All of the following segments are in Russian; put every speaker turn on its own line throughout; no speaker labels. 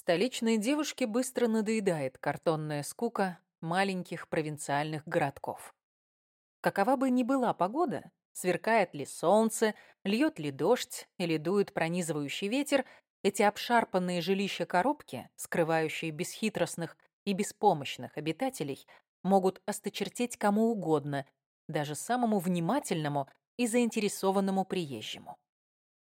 Столичной девушке быстро надоедает картонная скука маленьких провинциальных городков. Какова бы ни была погода, сверкает ли солнце, льет ли дождь или дует пронизывающий ветер, эти обшарпанные жилища-коробки, скрывающие бесхитростных и беспомощных обитателей, могут осточертеть кому угодно, даже самому внимательному и заинтересованному приезжему.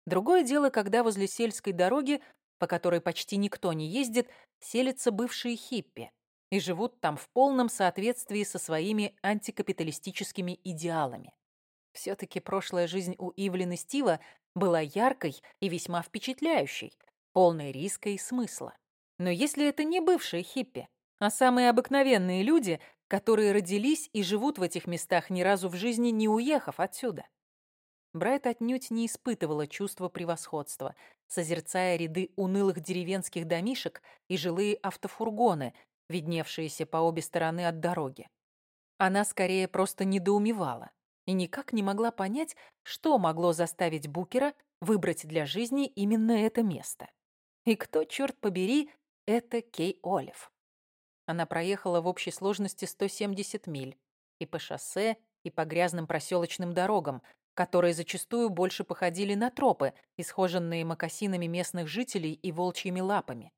Другое дело, когда возле сельской дороги, по которой почти никто не ездит, селятся бывшие хиппи и живут там в полном соответствии со своими антикапиталистическими идеалами. Все-таки прошлая жизнь у Ивлин Стива была яркой и весьма впечатляющей, полной риска и смысла. Но если это не бывшие хиппи, а самые обыкновенные люди, которые родились и живут в этих местах ни разу в жизни, не уехав отсюда. Брайт отнюдь не испытывала чувства превосходства, созерцая ряды унылых деревенских домишек и жилые автофургоны, видневшиеся по обе стороны от дороги. Она скорее просто недоумевала и никак не могла понять, что могло заставить Букера выбрать для жизни именно это место. И кто, черт побери, это Кей Олив. Она проехала в общей сложности 170 миль. И по шоссе, и по грязным проселочным дорогам, которые зачастую больше походили на тропы, исхоженные мокасинами местных жителей и волчьими лапами.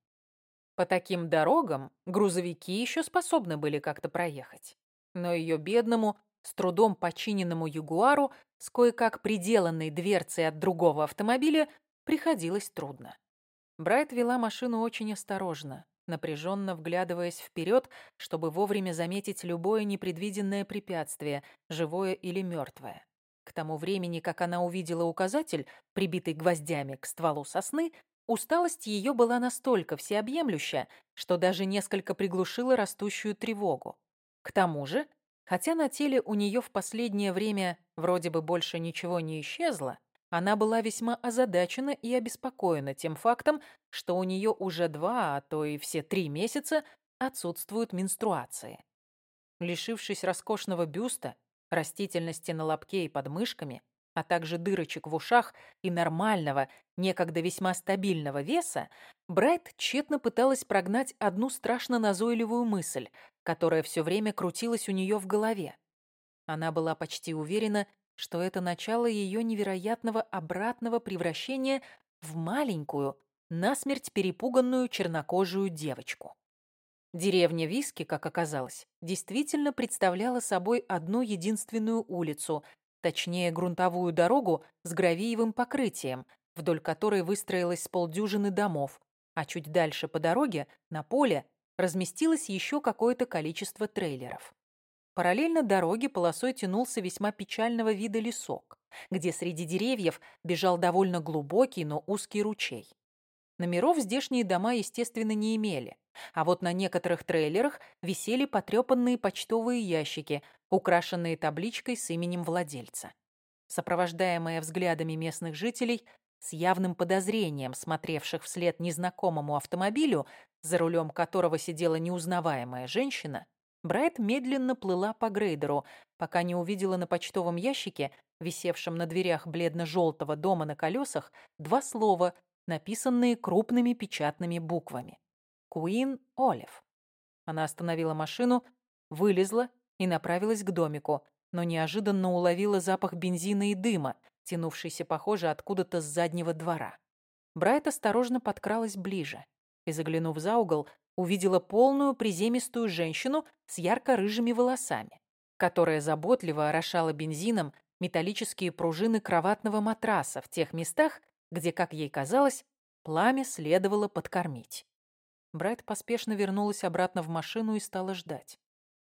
По таким дорогам грузовики еще способны были как-то проехать. Но ее бедному, с трудом починенному Ягуару с кое-как приделанной дверцей от другого автомобиля приходилось трудно. Брайт вела машину очень осторожно, напряженно вглядываясь вперед, чтобы вовремя заметить любое непредвиденное препятствие, живое или мертвое. К тому времени, как она увидела указатель, прибитый гвоздями к стволу сосны, усталость ее была настолько всеобъемлюща, что даже несколько приглушила растущую тревогу. К тому же, хотя на теле у нее в последнее время вроде бы больше ничего не исчезло, она была весьма озадачена и обеспокоена тем фактом, что у нее уже два, а то и все три месяца отсутствуют менструации. Лишившись роскошного бюста, растительности на лобке и подмышками, а также дырочек в ушах и нормального, некогда весьма стабильного веса, Брайт тщетно пыталась прогнать одну страшно назойливую мысль, которая все время крутилась у нее в голове. Она была почти уверена, что это начало ее невероятного обратного превращения в маленькую, насмерть перепуганную чернокожую девочку. Деревня Виски, как оказалось, действительно представляла собой одну единственную улицу, точнее грунтовую дорогу с гравиевым покрытием, вдоль которой выстроилось полдюжины домов, а чуть дальше по дороге, на поле, разместилось еще какое-то количество трейлеров. Параллельно дороге полосой тянулся весьма печального вида лесок, где среди деревьев бежал довольно глубокий, но узкий ручей. Номеров здешние дома, естественно, не имели, а вот на некоторых трейлерах висели потрепанные почтовые ящики, украшенные табличкой с именем владельца. Сопровождаемая взглядами местных жителей, с явным подозрением смотревших вслед незнакомому автомобилю, за рулем которого сидела неузнаваемая женщина, Брайт медленно плыла по грейдеру, пока не увидела на почтовом ящике, висевшем на дверях бледно-желтого дома на колесах, два слова, написанные крупными печатными буквами. «Куин Олив». Она остановила машину, вылезла и направилась к домику, но неожиданно уловила запах бензина и дыма, тянувшийся, похоже, откуда-то с заднего двора. Брайт осторожно подкралась ближе и, заглянув за угол, увидела полную приземистую женщину с ярко-рыжими волосами, которая заботливо орошала бензином металлические пружины кроватного матраса в тех местах, где, как ей казалось, пламя следовало подкормить. Брайт поспешно вернулась обратно в машину и стала ждать.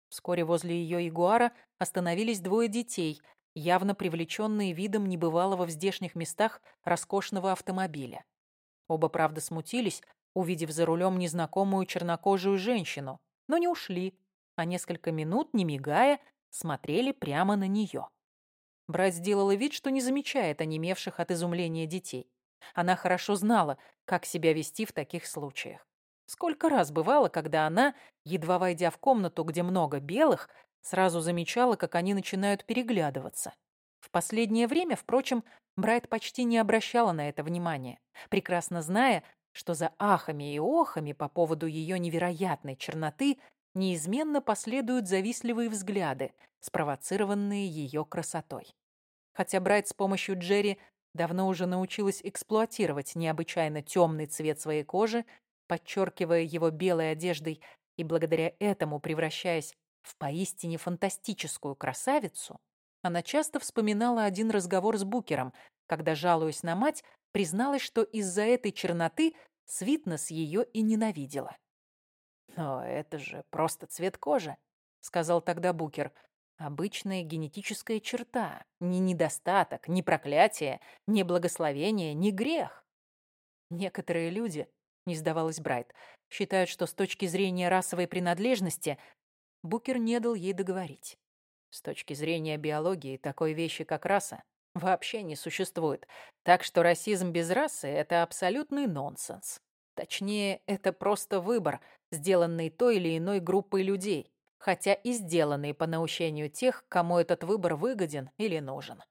Вскоре возле ее ягуара остановились двое детей, явно привлеченные видом небывалого в здешних местах роскошного автомобиля. Оба, правда, смутились, увидев за рулем незнакомую чернокожую женщину, но не ушли, а несколько минут, не мигая, смотрели прямо на нее. Брат сделала вид, что не замечает онемевших от изумления детей. Она хорошо знала, как себя вести в таких случаях. Сколько раз бывало, когда она, едва войдя в комнату, где много белых, сразу замечала, как они начинают переглядываться. В последнее время, впрочем, Брайт почти не обращала на это внимания, прекрасно зная, что за ахами и охами по поводу ее невероятной черноты неизменно последуют завистливые взгляды, спровоцированные ее красотой. Хотя Брайт с помощью Джерри давно уже научилась эксплуатировать необычайно темный цвет своей кожи, подчеркивая его белой одеждой и благодаря этому превращаясь в поистине фантастическую красавицу, она часто вспоминала один разговор с Букером, когда, жалуясь на мать, призналась, что из-за этой черноты Свитнес ее и ненавидела. «Но это же просто цвет кожи», — сказал тогда Букер. «Обычная генетическая черта. Ни недостаток, ни проклятие, ни благословение, ни грех». Некоторые люди, не сдавалась Брайт, считают, что с точки зрения расовой принадлежности Букер не дал ей договорить. С точки зрения биологии такой вещи, как раса, вообще не существует. Так что расизм без расы – это абсолютный нонсенс. Точнее, это просто выбор, сделанный той или иной группой людей, хотя и сделанный по наущению тех, кому этот выбор выгоден или нужен.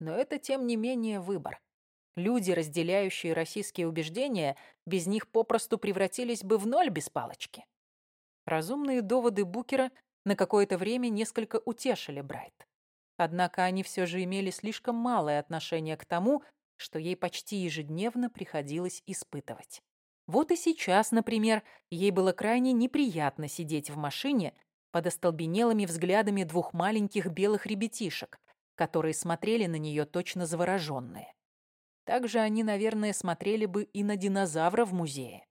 Но это, тем не менее, выбор. Люди, разделяющие российские убеждения, без них попросту превратились бы в ноль без палочки. Разумные доводы Букера на какое-то время несколько утешили Брайт. Однако они все же имели слишком малое отношение к тому, что ей почти ежедневно приходилось испытывать. Вот и сейчас, например, ей было крайне неприятно сидеть в машине под остолбенелыми взглядами двух маленьких белых ребятишек, которые смотрели на нее точно завороженные. Также они, наверное, смотрели бы и на динозавра в музее.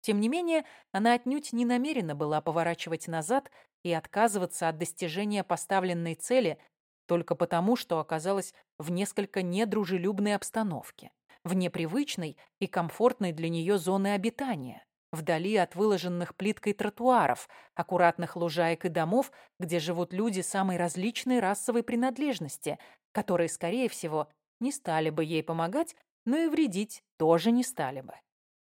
Тем не менее, она отнюдь не намерена была поворачивать назад и отказываться от достижения поставленной цели только потому, что оказалась в несколько недружелюбной обстановке, в непривычной и комфортной для нее зоны обитания, вдали от выложенных плиткой тротуаров, аккуратных лужаек и домов, где живут люди самой различной расовой принадлежности, которые, скорее всего, не стали бы ей помогать, но и вредить тоже не стали бы.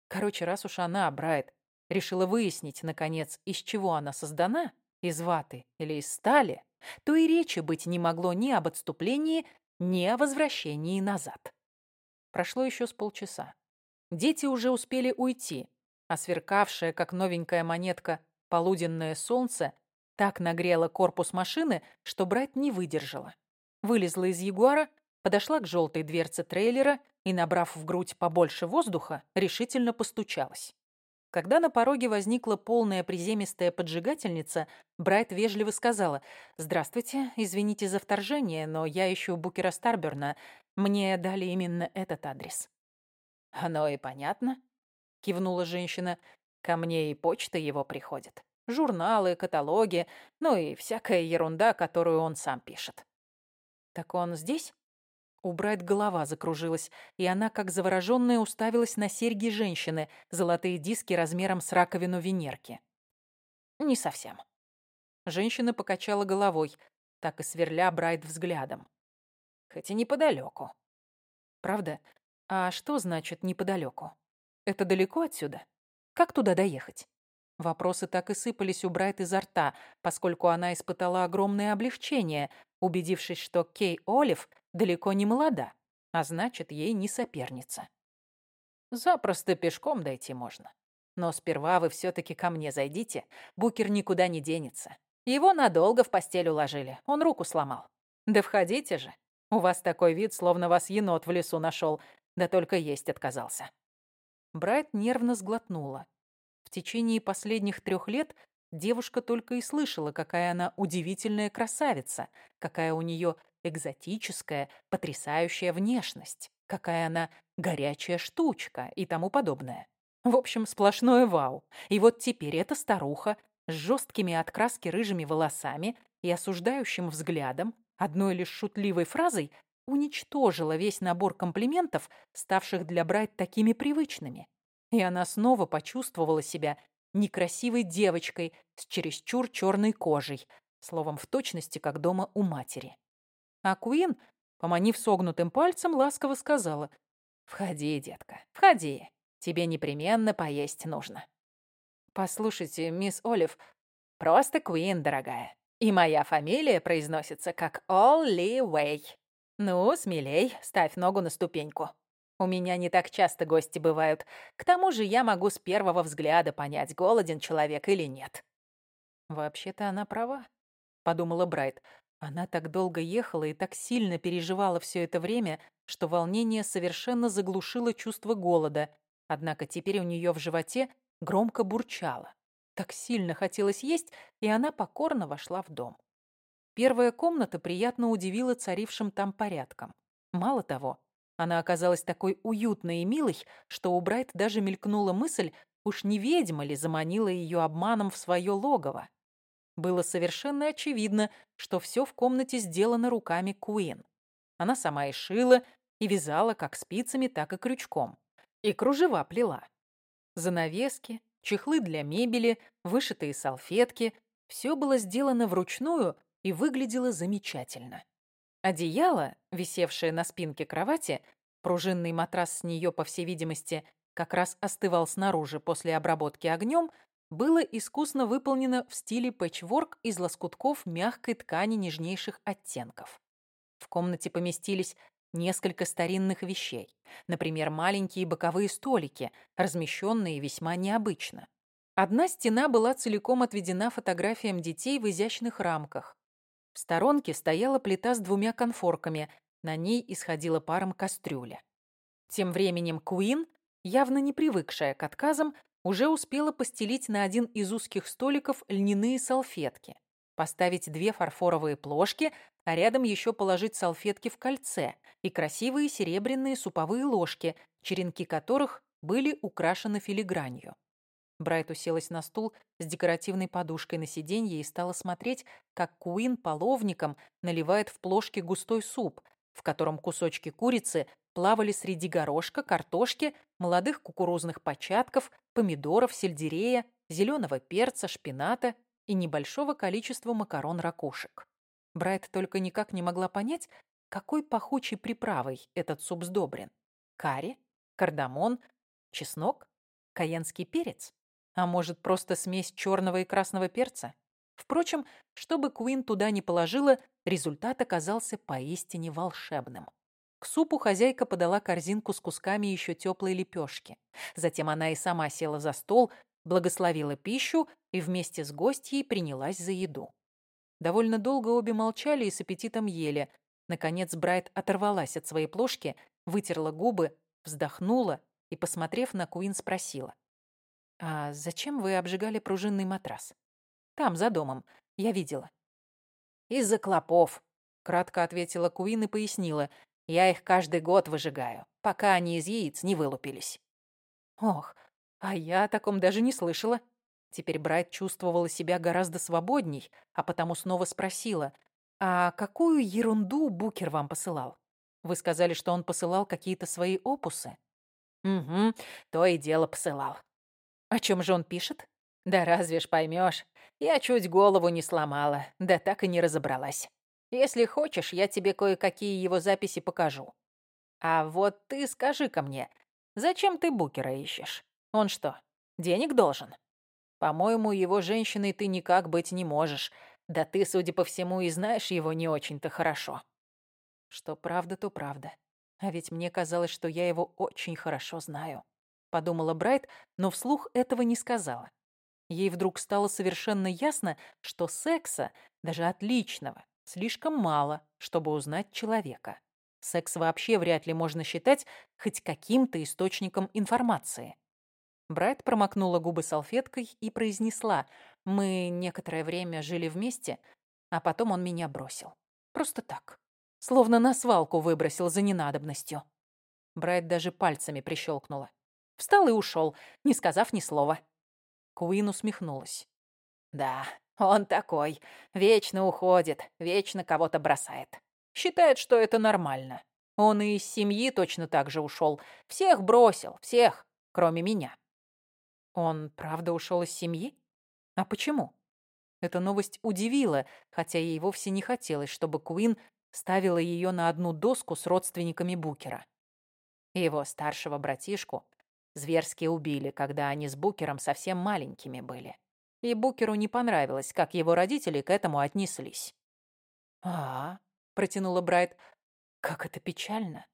Короче, раз уж она, Брайт, решила выяснить, наконец, из чего она создана, из ваты или из стали, то и речи быть не могло ни об отступлении, ни о возвращении назад. Прошло еще с полчаса. Дети уже успели уйти, а сверкавшее, как новенькая монетка, полуденное солнце так нагрело корпус машины, что Брайт не выдержала. Вылезла из Ягуара, подошла к желтой дверце трейлера и, набрав в грудь побольше воздуха, решительно постучалась. Когда на пороге возникла полная приземистая поджигательница, Брайт вежливо сказала «Здравствуйте, извините за вторжение, но я ищу Букера Старберна. Мне дали именно этот адрес». «Оно и понятно», — кивнула женщина. «Ко мне и почта его приходит. Журналы, каталоги, ну и всякая ерунда, которую он сам пишет». «Так он здесь?» У Брайт голова закружилась, и она, как завороженная, уставилась на серьги женщины, золотые диски размером с раковину Венерки. «Не совсем». Женщина покачала головой, так и сверля Брайт взглядом. «Хоть и неподалеку». «Правда? А что значит неподалеку? Это далеко отсюда? Как туда доехать?» Вопросы так и сыпались у Брайт изо рта, поскольку она испытала огромное облегчение, убедившись, что Кей Олив далеко не молода, а значит, ей не соперница. Запросто пешком дойти можно. Но сперва вы все-таки ко мне зайдите, Букер никуда не денется. Его надолго в постель уложили, он руку сломал. Да входите же. У вас такой вид, словно вас енот в лесу нашел, да только есть отказался. Брайт нервно сглотнула. В течение последних трех лет девушка только и слышала, какая она удивительная красавица, какая у нее экзотическая, потрясающая внешность, какая она горячая штучка и тому подобное. В общем, сплошное вау. И вот теперь эта старуха с жесткими от краски рыжими волосами и осуждающим взглядом, одной лишь шутливой фразой, уничтожила весь набор комплиментов, ставших для Брайт такими привычными. И она снова почувствовала себя некрасивой девочкой с чересчур черной кожей, словом, в точности, как дома у матери. А Куин, поманив согнутым пальцем, ласково сказала, «Входи, детка, входи. Тебе непременно поесть нужно». «Послушайте, мисс Олив, просто Куин, дорогая. И моя фамилия произносится как Олли Уэй. Ну, смелей, ставь ногу на ступеньку». У меня не так часто гости бывают. К тому же я могу с первого взгляда понять, голоден человек или нет». «Вообще-то она права», — подумала Брайт. Она так долго ехала и так сильно переживала все это время, что волнение совершенно заглушило чувство голода, однако теперь у нее в животе громко бурчало. Так сильно хотелось есть, и она покорно вошла в дом. Первая комната приятно удивила царившим там порядком. Мало того, она оказалась такой уютной и милой, что у Брайт даже мелькнула мысль, уж не ведьма ли заманила ее обманом в свое логово. Было совершенно очевидно, что все в комнате сделано руками Куин. Она сама и шила, и вязала как спицами, так и крючком. И кружева плела. Занавески, чехлы для мебели, вышитые салфетки – все было сделано вручную и выглядело замечательно. Одеяло, висевшее на спинке кровати, пружинный матрас с нее, по всей видимости, как раз остывал снаружи после обработки огнем, было искусно выполнено в стиле пэтчворк из лоскутков мягкой ткани нежнейших оттенков. В комнате поместились несколько старинных вещей, например, маленькие боковые столики, размещенные весьма необычно. Одна стена была целиком отведена фотографиям детей в изящных рамках. В сторонке стояла плита с двумя конфорками, на ней исходила паром кастрюля. Тем временем Куин, явно не привыкшая к отказам, уже успела постелить на один из узких столиков льняные салфетки, поставить две фарфоровые плошки, а рядом еще положить салфетки в кольце и красивые серебряные суповые ложки, черенки которых были украшены филигранью. Брайт уселась на стул с декоративной подушкой на сиденье и стала смотреть, как Куин половником наливает в плошки густой суп, в котором кусочки курицы плавали среди горошка, картошки, молодых кукурузных початков, помидоров, сельдерея, зеленого перца, шпината и небольшого количества макарон-ракушек. Брайт только никак не могла понять, какой пахучей приправой этот суп сдобрен. Карри? Кардамон? Чеснок? Каенский перец? А может, просто смесь черного и красного перца? Впрочем, чтобы Куин туда не положила, результат оказался поистине волшебным. К супу хозяйка подала корзинку с кусками еще теплой лепешки. Затем она и сама села за стол, благословила пищу и вместе с гостьей принялась за еду. Довольно долго обе молчали и с аппетитом ели. Наконец Брайт оторвалась от своей плошки, вытерла губы, вздохнула и, посмотрев на Куин, спросила. «А зачем вы обжигали пружинный матрас? Там, за домом. Я видела». «Из-за клопов», — кратко ответила Куин и пояснила. Я их каждый год выжигаю, пока они из яиц не вылупились. Ох, а я о таком даже не слышала. Теперь Брайт чувствовала себя гораздо свободней, а потому снова спросила, «А какую ерунду Букер вам посылал? Вы сказали, что он посылал какие-то свои опусы?» «Угу, то и дело посылал». «О чем же он пишет?» «Да разве ж поймешь? Я чуть голову не сломала, да так и не разобралась. Если хочешь, я тебе кое-какие его записи покажу. А вот ты скажи-ка мне, зачем ты Букера ищешь? Он что, денег должен? По-моему, его женщиной ты никак быть не можешь. Да ты, судя по всему, и знаешь его не очень-то хорошо. Что правда, то правда. А ведь мне казалось, что я его очень хорошо знаю. Подумала Брайт, но вслух этого не сказала. Ей вдруг стало совершенно ясно, что секса, даже отличного, слишком мало, чтобы узнать человека. Секс вообще вряд ли можно считать хоть каким-то источником информации. Брайт промокнула губы салфеткой и произнесла, «Мы некоторое время жили вместе, а потом он меня бросил. Просто так. Словно на свалку выбросил за ненадобностью». Брайт даже пальцами прищелкнула. Встал и ушел, не сказав ни слова. Куин усмехнулась. «Да, он такой. Вечно уходит, вечно кого-то бросает. Считает, что это нормально. Он и из семьи точно так же ушел. Всех бросил, всех, кроме меня. Он правда ушел из семьи? А почему? Эта новость удивила, хотя ей вовсе не хотелось, чтобы Куин ставила ее на одну доску с родственниками Букера. Его старшего братишку зверски убили, когда они с Букером совсем маленькими были и Букеру не понравилось, как его родители к этому отнеслись. «А, -а, -а протянула Брайт, — как это печально.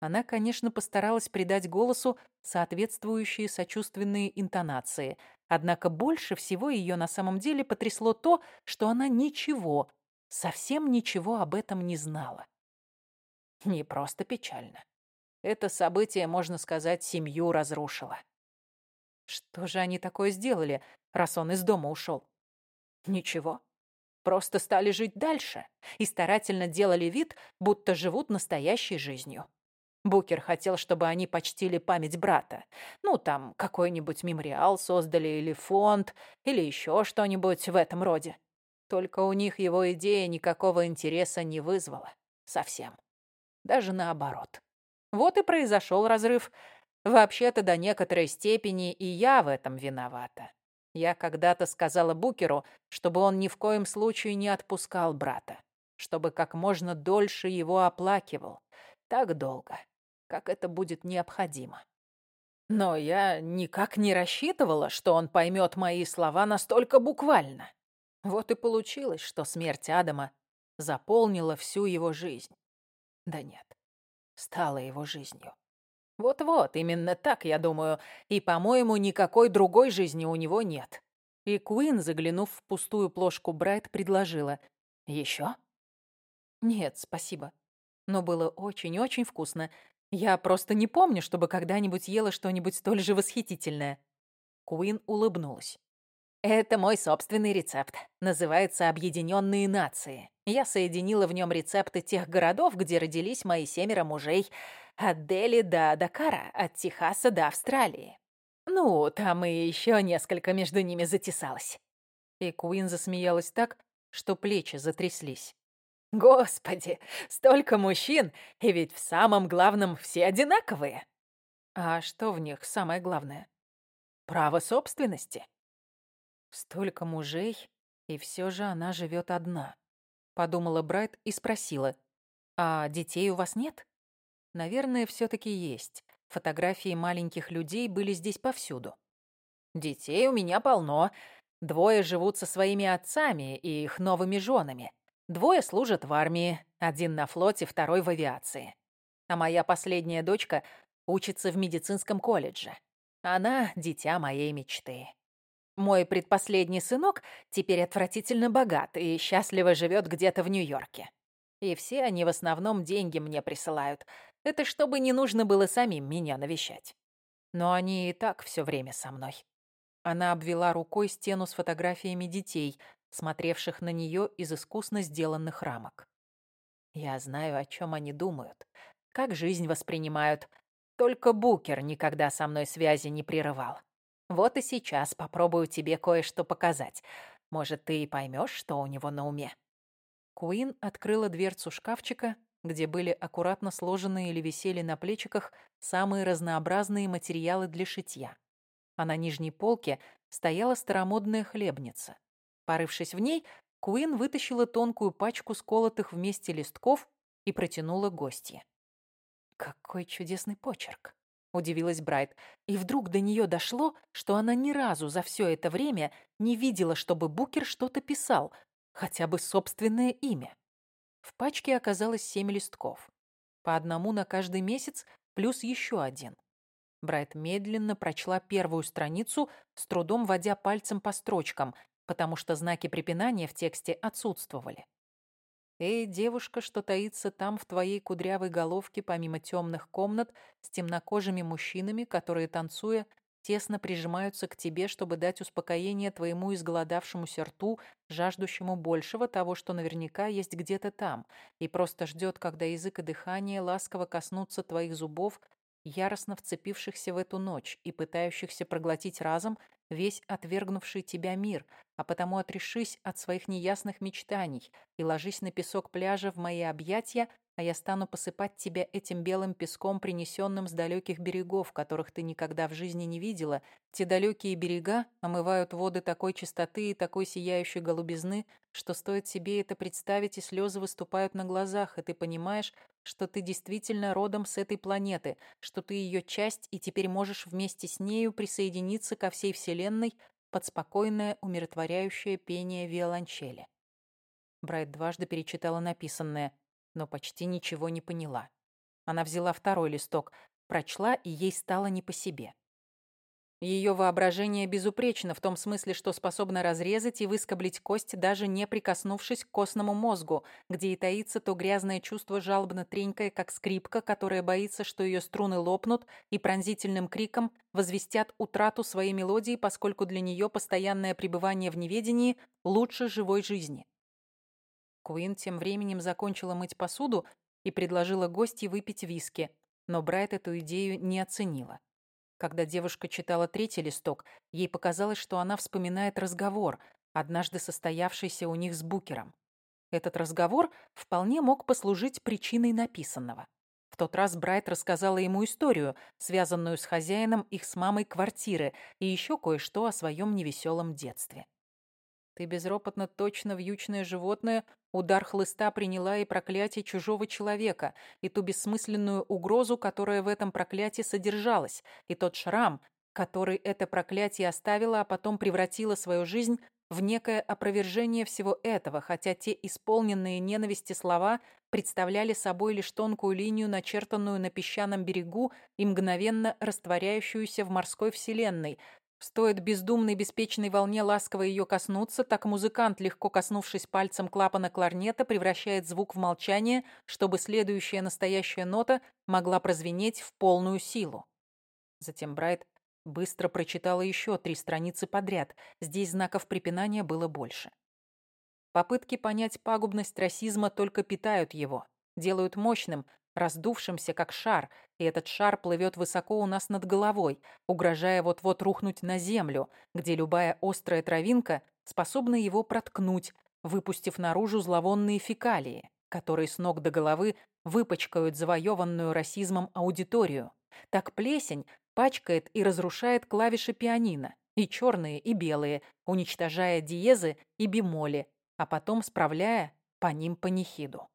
Она, конечно, постаралась придать голосу соответствующие сочувственные интонации, однако больше всего ее на самом деле потрясло то, что она ничего, совсем ничего об этом не знала. Не просто печально. Это событие, можно сказать, семью разрушило. Что же они такое сделали, раз он из дома ушел? Ничего. Просто стали жить дальше и старательно делали вид, будто живут настоящей жизнью. Букер хотел, чтобы они почтили память брата. Ну, там, какой-нибудь мемориал создали или фонд, или еще что-нибудь в этом роде. Только у них его идея никакого интереса не вызвала. Совсем. Даже наоборот. Вот и произошел разрыв. Вообще-то до некоторой степени и я в этом виновата. Я когда-то сказала Букеру, чтобы он ни в коем случае не отпускал брата, чтобы как можно дольше его оплакивал. Так долго, как это будет необходимо. Но я никак не рассчитывала, что он поймет мои слова настолько буквально. Вот и получилось, что смерть Адама заполнила всю его жизнь. Да нет, стала его жизнью. Вот-вот, именно так, я думаю. И, по-моему, никакой другой жизни у него нет. И Куин, заглянув в пустую плошку Брайт, предложила. «Еще?» «Нет, спасибо. Но было очень-очень вкусно. Я просто не помню, чтобы когда-нибудь ела что-нибудь столь же восхитительное». Куин улыбнулась. «Это мой собственный рецепт. Называется «Объединенные нации». Я соединила в нем рецепты тех городов, где родились мои семеро мужей. От Дели до Дакара, от Техаса до Австралии. Ну, там и еще несколько между ними затесалось. И Куин засмеялась так, что плечи затряслись. Господи, столько мужчин, и ведь в самом главном все одинаковые. А что в них самое главное? Право собственности. Столько мужей, и все же она живет одна. Подумала Брайт и спросила, а детей у вас нет? Наверное, все-таки есть. Фотографии маленьких людей были здесь повсюду. Детей у меня полно. Двое живут со своими отцами и их новыми женами. Двое служат в армии, один на флоте, второй в авиации. А моя последняя дочка учится в медицинском колледже. Она — дитя моей мечты. Мой предпоследний сынок теперь отвратительно богат и счастливо живет где-то в Нью-Йорке. И все они в основном деньги мне присылают, это чтобы не нужно было самим меня навещать. Но они и так все время со мной. Она обвела рукой стену с фотографиями детей, смотревших на нее из искусно сделанных рамок. Я знаю, о чем они думают, как жизнь воспринимают. Только Букер никогда со мной связи не прерывал. Вот и сейчас попробую тебе кое-что показать. Может, ты и поймешь, что у него на уме. Куин открыла дверцу шкафчика где были аккуратно сложены или висели на плечиках самые разнообразные материалы для шитья. А на нижней полке стояла старомодная хлебница. Порывшись в ней, Куин вытащила тонкую пачку сколотых вместе листков и протянула гостье. «Какой чудесный почерк!» — удивилась Брайт. И вдруг до нее дошло, что она ни разу за все это время не видела, чтобы Букер что-то писал, хотя бы собственное имя. В пачке оказалось семь листков. По одному на каждый месяц, плюс еще один. Брайт медленно прочла первую страницу, с трудом водя пальцем по строчкам, потому что знаки препинания в тексте отсутствовали. «Эй, девушка, что таится там в твоей кудрявой головке, помимо темных комнат, с темнокожими мужчинами, которые, танцуя, тесно прижимаются к тебе, чтобы дать успокоение твоему изголодавшемуся рту, жаждущему большего того, что наверняка есть где-то там, и просто ждет, когда язык и дыхание ласково коснутся твоих зубов, яростно вцепившихся в эту ночь и пытающихся проглотить разом весь отвергнувший тебя мир, а потому отрешись от своих неясных мечтаний и ложись на песок пляжа в мои объятия, а я стану посыпать тебя этим белым песком, принесенным с далеких берегов, которых ты никогда в жизни не видела. Те далекие берега омывают воды такой чистоты и такой сияющей голубизны, что стоит себе это представить, и слезы выступают на глазах, и ты понимаешь, что ты действительно родом с этой планеты, что ты ее часть, и теперь можешь вместе с нею присоединиться ко всей Вселенной под спокойное, умиротворяющее пение виолончели. Брайт дважды перечитала написанное – но почти ничего не поняла. Она взяла второй листок, прочла, и ей стало не по себе. Ее воображение безупречно в том смысле, что способно разрезать и выскоблить кость, даже не прикоснувшись к костному мозгу, где и таится то грязное чувство жалобно тренькое, как скрипка, которая боится, что ее струны лопнут и пронзительным криком возвестят утрату своей мелодии, поскольку для нее постоянное пребывание в неведении лучше живой жизни. Куин тем временем закончила мыть посуду и предложила гостье выпить виски, но Брайт эту идею не оценила. Когда девушка читала третий листок, ей показалось, что она вспоминает разговор, однажды состоявшийся у них с Букером. Этот разговор вполне мог послужить причиной написанного. В тот раз Брайт рассказала ему историю, связанную с хозяином их с мамой квартиры, и еще кое-что о своем невеселом детстве. Ты безропотно точно вьючное животное, удар хлыста приняла и проклятие чужого человека, и ту бессмысленную угрозу, которая в этом проклятии содержалась, и тот шрам, который это проклятие оставило, а потом превратило свою жизнь в некое опровержение всего этого, хотя те исполненные ненависти слова представляли собой лишь тонкую линию, начертанную на песчаном берегу и мгновенно растворяющуюся в морской вселенной, Стоит бездумной беспечной волне ласково ее коснуться, так музыкант, легко коснувшись пальцем клапана кларнета, превращает звук в молчание, чтобы следующая настоящая нота могла прозвенеть в полную силу. Затем Брайт быстро прочитала еще три страницы подряд. Здесь знаков препинания было больше. Попытки понять пагубность расизма только питают его, делают мощным, раздувшимся, как шар, и этот шар плывет высоко у нас над головой, угрожая вот-вот рухнуть на землю, где любая острая травинка способна его проткнуть, выпустив наружу зловонные фекалии, которые с ног до головы выпачкают завоеванную расизмом аудиторию. Так плесень пачкает и разрушает клавиши пианино, и черные, и белые, уничтожая диезы и бемоли, а потом справляя по ним панихиду.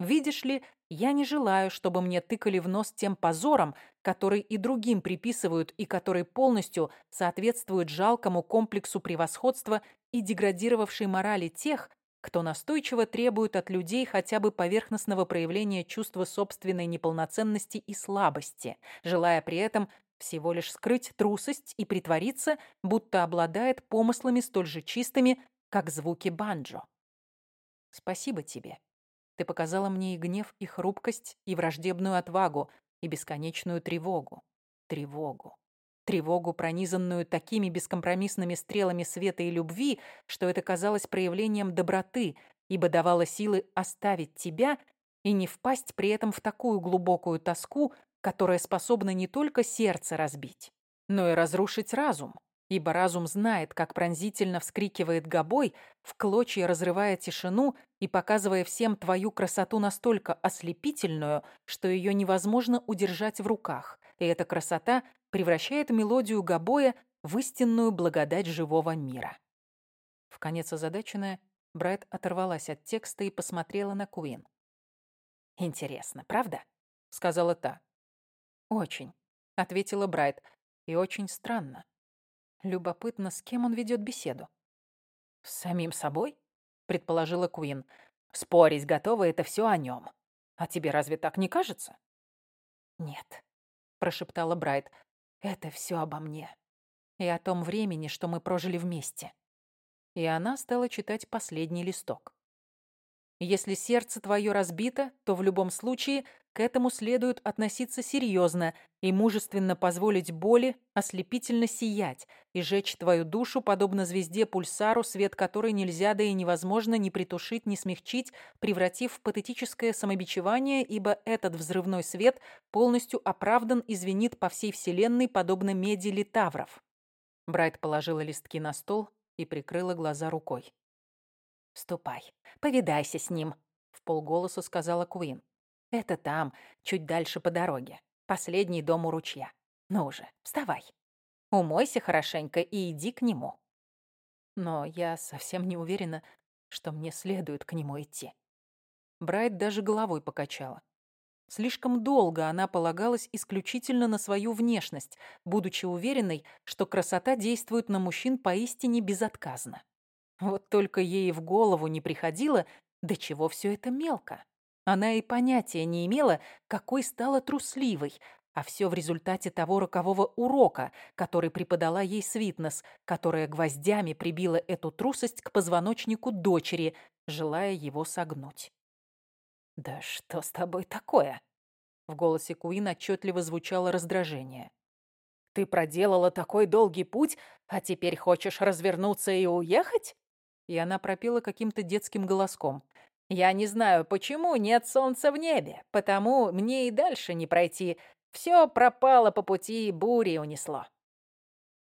Видишь ли, я не желаю, чтобы мне тыкали в нос тем позором, который и другим приписывают и который полностью соответствует жалкому комплексу превосходства и деградировавшей морали тех, кто настойчиво требует от людей хотя бы поверхностного проявления чувства собственной неполноценности и слабости, желая при этом всего лишь скрыть трусость и притвориться, будто обладает помыслами столь же чистыми, как звуки банджо. Спасибо тебе. Ты показала мне и гнев, и хрупкость, и враждебную отвагу, и бесконечную тревогу. Тревогу. Тревогу, пронизанную такими бескомпромиссными стрелами света и любви, что это казалось проявлением доброты, ибо давало силы оставить тебя и не впасть при этом в такую глубокую тоску, которая способна не только сердце разбить, но и разрушить разум, ибо разум знает, как пронзительно вскрикивает гобой, в клочья разрывая тишину и показывая всем твою красоту настолько ослепительную, что ее невозможно удержать в руках, и эта красота превращает мелодию гобоя в истинную благодать живого мира. В конец озадаченная, Брайт оторвалась от текста и посмотрела на Куин. «Интересно, правда?» — сказала та. «Очень», — ответила Брайт, — «и очень странно. Любопытно, с кем он ведет беседу. «С самим собой?» — предположила Куин. «Спорить готова, это все о нем. А тебе разве так не кажется?» «Нет», — прошептала Брайт. «Это все обо мне. И о том времени, что мы прожили вместе». И она стала читать последний листок. Если сердце твое разбито, то в любом случае к этому следует относиться серьезно и мужественно позволить боли ослепительно сиять и жечь твою душу, подобно звезде-пульсару, свет которой нельзя да и невозможно ни притушить, ни смягчить, превратив в патетическое самобичевание, ибо этот взрывной свет полностью оправдан и звенит по всей вселенной, подобно меди литавров. Брайт положила листки на стол и прикрыла глаза рукой. «Ступай, повидайся с ним», — в полголоса сказала Куин. «Это там, чуть дальше по дороге. Последний дом у ручья. Ну уже, вставай. Умойся хорошенько и иди к нему». Но я совсем не уверена, что мне следует к нему идти. Брайт даже головой покачала. Слишком долго она полагалась исключительно на свою внешность, будучи уверенной, что красота действует на мужчин поистине безотказно. Вот только ей в голову не приходило, до чего все это мелко. Она и понятия не имела, какой стала трусливой, а все в результате того рокового урока, который преподала ей Свитнес, которая гвоздями прибила эту трусость к позвоночнику дочери, желая его согнуть. «Да что с тобой такое?» В голосе Куин отчетливо звучало раздражение. «Ты проделала такой долгий путь, а теперь хочешь развернуться и уехать?» И она пропела каким-то детским голоском. «Я не знаю, почему нет солнца в небе, потому мне и дальше не пройти. Все пропало по пути, бури унесло».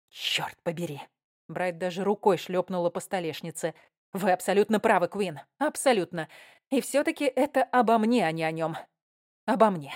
«Черт побери!» Брайт даже рукой шлепнула по столешнице. «Вы абсолютно правы, Куин. Абсолютно. И все-таки это обо мне, а не о нем. Обо мне».